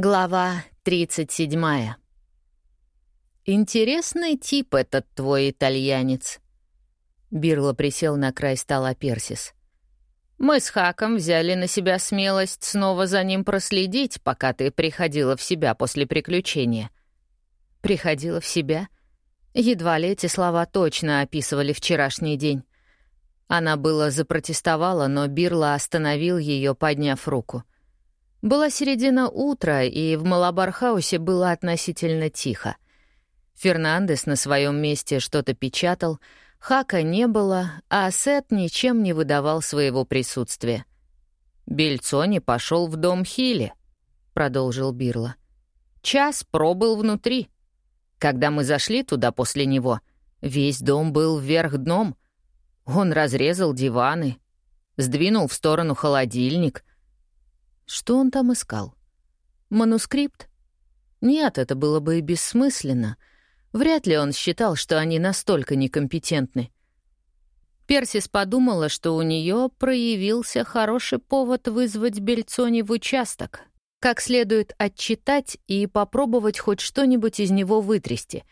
Глава 37. «Интересный тип этот твой итальянец». Бирло присел на край стола Персис. «Мы с Хаком взяли на себя смелость снова за ним проследить, пока ты приходила в себя после приключения». «Приходила в себя?» Едва ли эти слова точно описывали вчерашний день. Она было запротестовала, но Бирло остановил ее, подняв руку — была середина утра, и в Малабархаусе было относительно тихо. Фернандес на своем месте что-то печатал, Хака не было, а Сет ничем не выдавал своего присутствия. «Бельцони пошел в дом Хилли», — продолжил Бирла. «Час пробыл внутри. Когда мы зашли туда после него, весь дом был вверх дном. Он разрезал диваны, сдвинул в сторону холодильник, что он там искал? Манускрипт? Нет, это было бы и бессмысленно. Вряд ли он считал, что они настолько некомпетентны. Персис подумала, что у нее проявился хороший повод вызвать Бельцони в участок, как следует отчитать и попробовать хоть что-нибудь из него вытрясти.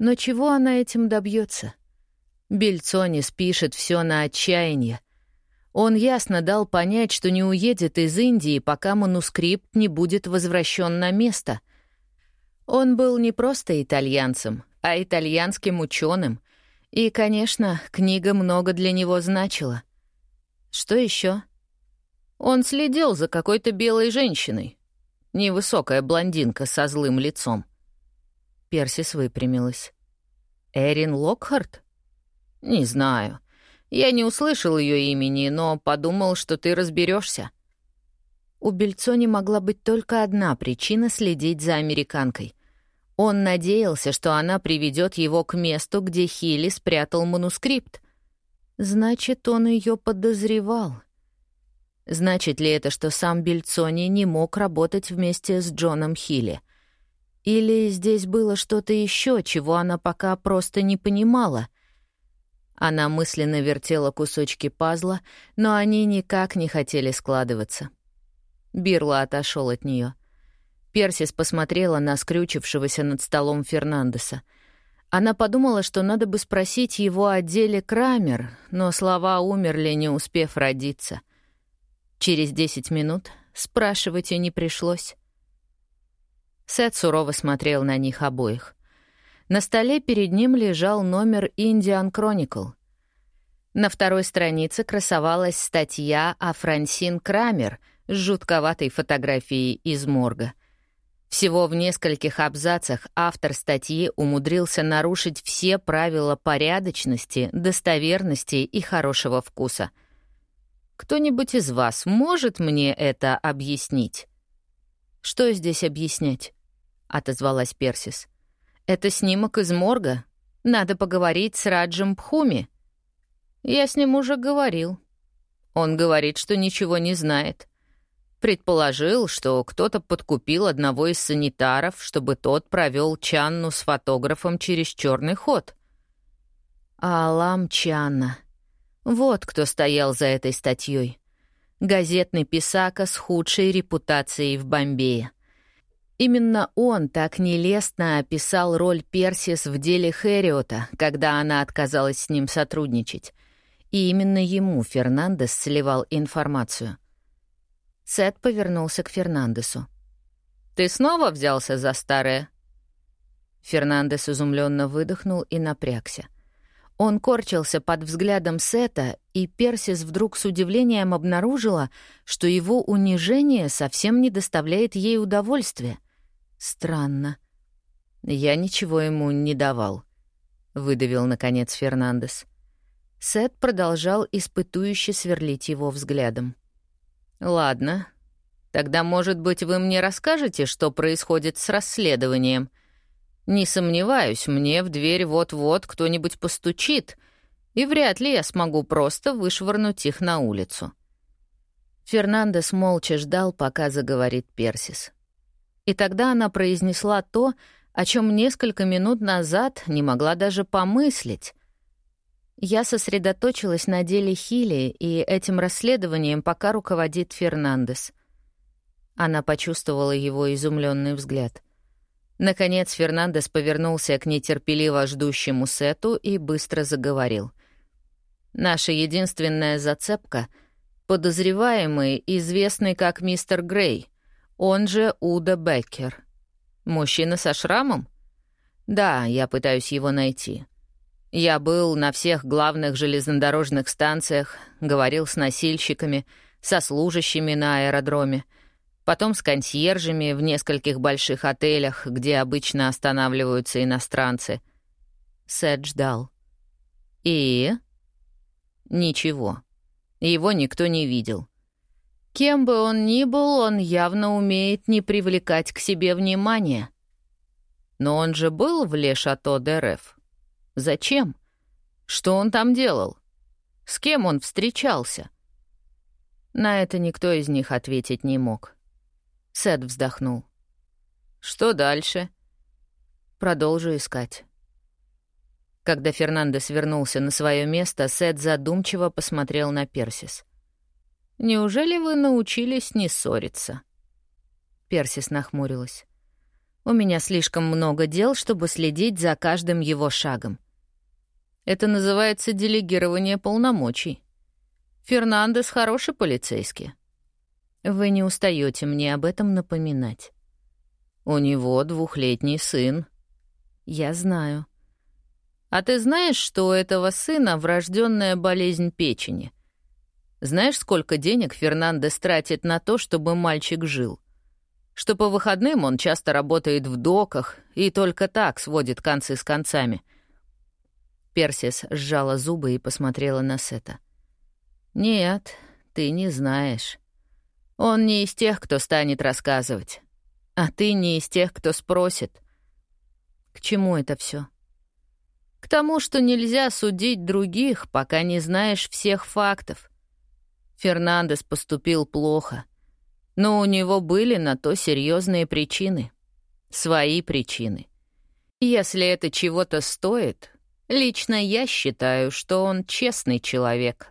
Но чего она этим добьется? Бельцони спишет все на отчаяние, он ясно дал понять, что не уедет из Индии, пока манускрипт не будет возвращен на место. Он был не просто итальянцем, а итальянским ученым. И, конечно, книга много для него значила. Что еще? Он следил за какой-то белой женщиной. Невысокая блондинка со злым лицом. Персис выпрямилась. «Эрин Локхарт?» «Не знаю. Я не услышал ее имени, но подумал, что ты разберешься. У Бельцони могла быть только одна причина следить за американкой. Он надеялся, что она приведет его к месту, где Хилли спрятал манускрипт. Значит, он ее подозревал. Значит ли это, что сам Бельцони не мог работать вместе с Джоном Хилли? Или здесь было что-то еще, чего она пока просто не понимала — она мысленно вертела кусочки пазла, но они никак не хотели складываться. Бирла отошел от нее. Персис посмотрела на скрючившегося над столом Фернандеса. Она подумала, что надо бы спросить его о деле Крамер, но слова умерли, не успев родиться. Через десять минут спрашивать и не пришлось. Сет сурово смотрел на них обоих. На столе перед ним лежал номер «Индиан Chronicle. На второй странице красовалась статья о Франсин Крамер с жутковатой фотографией из морга. Всего в нескольких абзацах автор статьи умудрился нарушить все правила порядочности, достоверности и хорошего вкуса. «Кто-нибудь из вас может мне это объяснить?» «Что здесь объяснять?» — отозвалась Персис. — это снимок из морга. Надо поговорить с Раджем Пхуми. Я с ним уже говорил. Он говорит, что ничего не знает. Предположил, что кто-то подкупил одного из санитаров, чтобы тот провел Чанну с фотографом через черный ход. Алам Чанна. Вот кто стоял за этой статьей. Газетный писака с худшей репутацией в Бомбее. Именно он так нелестно описал роль Персис в деле Хэриота, когда она отказалась с ним сотрудничать. И именно ему Фернандес сливал информацию. Сет повернулся к Фернандесу. «Ты снова взялся за старое?» Фернандес изумленно выдохнул и напрягся. Он корчился под взглядом Сета, и Персис вдруг с удивлением обнаружила, что его унижение совсем не доставляет ей удовольствия. Странно. Я ничего ему не давал, выдавил наконец Фернандес. Сет продолжал испытующе сверлить его взглядом. Ладно. Тогда, может быть, вы мне расскажете, что происходит с расследованием? Не сомневаюсь, мне в дверь вот-вот кто-нибудь постучит, и вряд ли я смогу просто вышвырнуть их на улицу. Фернандес молча ждал, пока заговорит Персис. И тогда она произнесла то, о чем несколько минут назад не могла даже помыслить. Я сосредоточилась на деле Хили, и этим расследованием пока руководит Фернандес. Она почувствовала его изумленный взгляд. Наконец Фернандес повернулся к нетерпеливо ждущему Сету и быстро заговорил. «Наша единственная зацепка — подозреваемый, известный как мистер Грей, он же Уда Беккер. Мужчина со шрамом? Да, я пытаюсь его найти. Я был на всех главных железнодорожных станциях, говорил с носильщиками, со служащими на аэродроме — потом с консьержами в нескольких больших отелях, где обычно останавливаются иностранцы. Сет ждал. И? Ничего. Его никто не видел. Кем бы он ни был, он явно умеет не привлекать к себе внимания. Но он же был в Ле-Шато ДРФ. Зачем? Что он там делал? С кем он встречался? На это никто из них ответить не мог. Сет вздохнул. «Что дальше?» «Продолжу искать». Когда Фернандес вернулся на свое место, Сет задумчиво посмотрел на Персис. «Неужели вы научились не ссориться?» Персис нахмурилась. «У меня слишком много дел, чтобы следить за каждым его шагом. Это называется делегирование полномочий. Фернандес хороший полицейский. Вы не устаете мне об этом напоминать. У него двухлетний сын. Я знаю. А ты знаешь, что у этого сына врожденная болезнь печени? Знаешь, сколько денег Фернандес тратит на то, чтобы мальчик жил? Что по выходным он часто работает в доках и только так сводит концы с концами. Персис сжала зубы и посмотрела на Сета. «Нет, ты не знаешь. Он не из тех, кто станет рассказывать. А ты не из тех, кто спросит. К чему это все? К тому, что нельзя судить других, пока не знаешь всех фактов. Фернандес поступил плохо, но у него были на то серьезные причины. Свои причины. Если это чего-то стоит, лично я считаю, что он честный человек.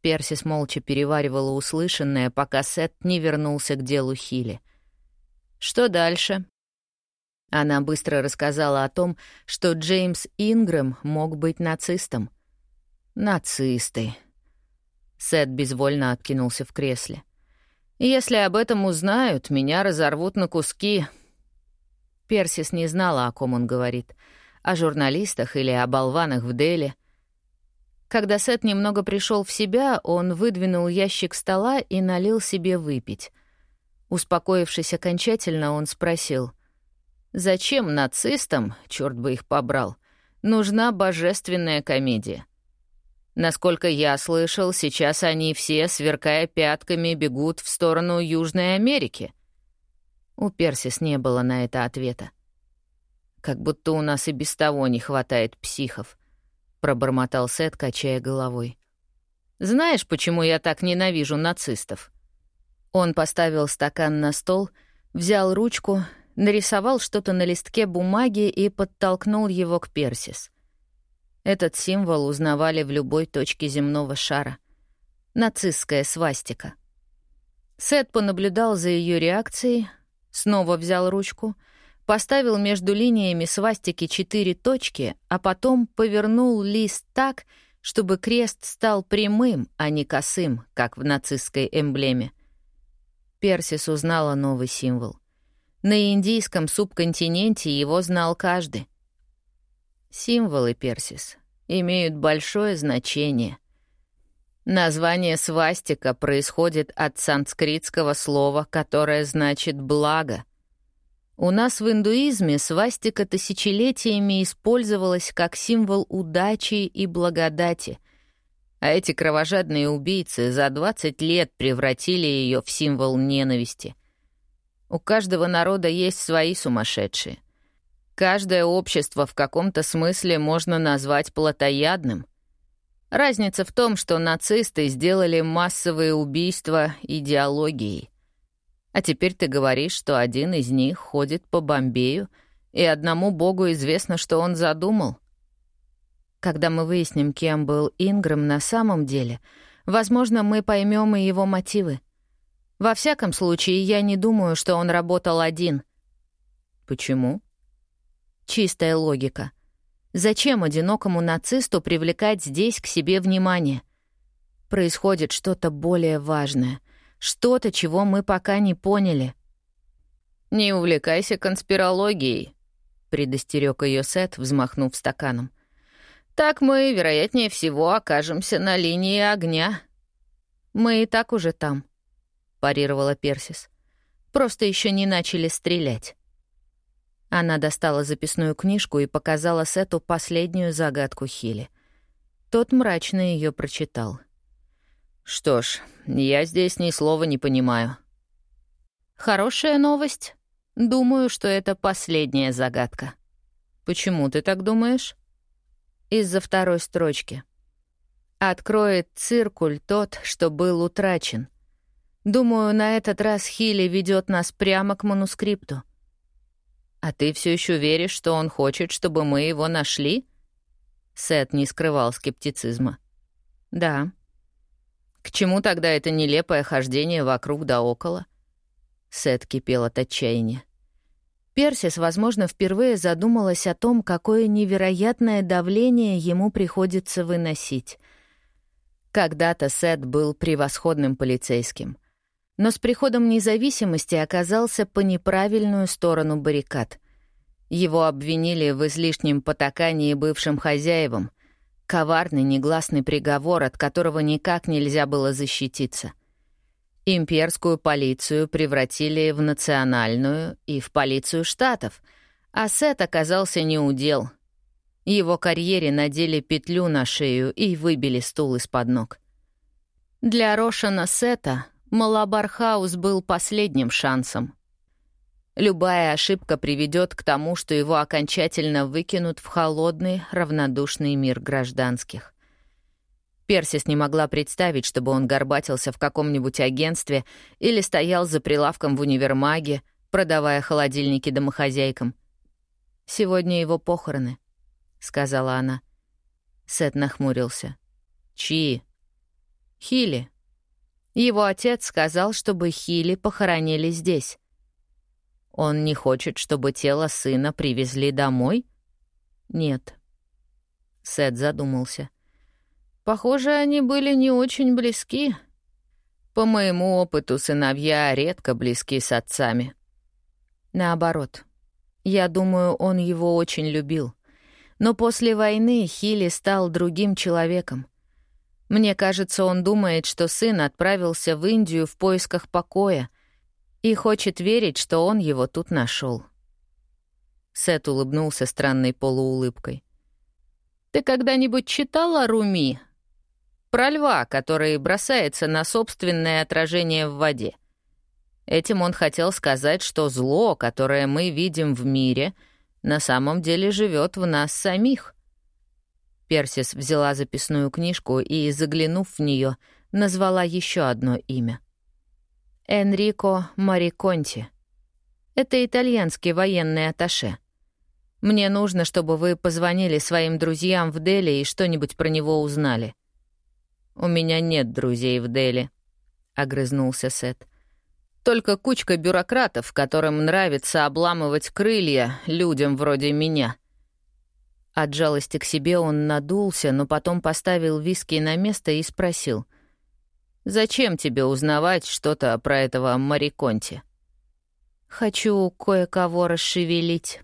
Персис молча переваривала услышанное, пока Сет не вернулся к делу Хили. «Что дальше?» Она быстро рассказала о том, что Джеймс Ингрэм мог быть нацистом. «Нацисты». Сет безвольно откинулся в кресле. «Если об этом узнают, меня разорвут на куски». Персис не знала, о ком он говорит. О журналистах или о болванах в Дели — когда Сет немного пришел в себя, он выдвинул ящик стола и налил себе выпить. Успокоившись окончательно, он спросил, «Зачем нацистам, черт бы их побрал, нужна божественная комедия?» Насколько я слышал, сейчас они все, сверкая пятками, бегут в сторону Южной Америки. У Персис не было на это ответа. Как будто у нас и без того не хватает психов. — пробормотал Сет, качая головой. «Знаешь, почему я так ненавижу нацистов?» Он поставил стакан на стол, взял ручку, нарисовал что-то на листке бумаги и подтолкнул его к Персис. Этот символ узнавали в любой точке земного шара. Нацистская свастика. Сет понаблюдал за ее реакцией, снова взял ручку — поставил между линиями свастики четыре точки, а потом повернул лист так, чтобы крест стал прямым, а не косым, как в нацистской эмблеме. Персис узнала новый символ. На индийском субконтиненте его знал каждый. Символы Персис имеют большое значение. Название свастика происходит от санскритского слова, которое значит «благо», у нас в индуизме свастика тысячелетиями использовалась как символ удачи и благодати, а эти кровожадные убийцы за 20 лет превратили ее в символ ненависти. У каждого народа есть свои сумасшедшие. Каждое общество в каком-то смысле можно назвать плотоядным. Разница в том, что нацисты сделали массовые убийства идеологией — а теперь ты говоришь, что один из них ходит по Бомбею, и одному богу известно, что он задумал. Когда мы выясним, кем был Ингрэм на самом деле, возможно, мы поймем и его мотивы. Во всяком случае, я не думаю, что он работал один. Почему? Чистая логика. Зачем одинокому нацисту привлекать здесь к себе внимание? Происходит что-то более важное, что-то, чего мы пока не поняли. «Не увлекайся конспирологией», — предостерег ее Сет, взмахнув стаканом. «Так мы, вероятнее всего, окажемся на линии огня». «Мы и так уже там», — парировала Персис. «Просто еще не начали стрелять». Она достала записную книжку и показала Сету последнюю загадку Хили. Тот мрачно ее прочитал. «Что ж, я здесь ни слова не понимаю». «Хорошая новость. Думаю, что это последняя загадка». «Почему ты так думаешь?» «Из-за второй строчки. Откроет циркуль тот, что был утрачен. Думаю, на этот раз Хили ведет нас прямо к манускрипту. «А ты все еще веришь, что он хочет, чтобы мы его нашли?» Сет не скрывал скептицизма. «Да». «К чему тогда это нелепое хождение вокруг да около?» Сет кипел от отчаяния. Персис, возможно, впервые задумалась о том, какое невероятное давление ему приходится выносить. Когда-то Сет был превосходным полицейским — но с приходом независимости оказался по неправильную сторону баррикад. Его обвинили в излишнем потакании бывшим хозяевам, коварный негласный приговор, от которого никак нельзя было защититься. Имперскую полицию превратили в национальную и в полицию штатов, а Сет оказался неудел. Его карьере надели петлю на шею и выбили стул из-под ног. Для Рошана Сета Малабархаус был последним шансом. Любая ошибка приведет к тому, что его окончательно выкинут в холодный, равнодушный мир гражданских. Персис не могла представить, чтобы он горбатился в каком-нибудь агентстве или стоял за прилавком в универмаге, продавая холодильники домохозяйкам. «Сегодня его похороны», — сказала она. Сет нахмурился. «Чьи?» «Хилли», его отец сказал, чтобы Хили похоронили здесь. Он не хочет, чтобы тело сына привезли домой? Нет. Сет задумался. Похоже, они были не очень близки. По моему опыту, сыновья редко близки с отцами. Наоборот. Я думаю, он его очень любил. Но после войны Хили стал другим человеком. Мне кажется, он думает, что сын отправился в Индию в поисках покоя и хочет верить, что он его тут нашел. Сет улыбнулся странной полуулыбкой. «Ты когда-нибудь читала Руми? Про льва, который бросается на собственное отражение в воде. Этим он хотел сказать, что зло, которое мы видим в мире, на самом деле живет в нас самих. Персис взяла записную книжку и, заглянув в нее, назвала еще одно имя. Энрико Мариконти. Это итальянский военный атташе. Мне нужно, чтобы вы позвонили своим друзьям в Дели и что-нибудь про него узнали. У меня нет друзей в Дели, огрызнулся Сет. Только кучка бюрократов, которым нравится обламывать крылья людям вроде меня — от жалости к себе он надулся, но потом поставил виски на место и спросил. «Зачем тебе узнавать что-то про этого Мариконти?» «Хочу кое-кого расшевелить».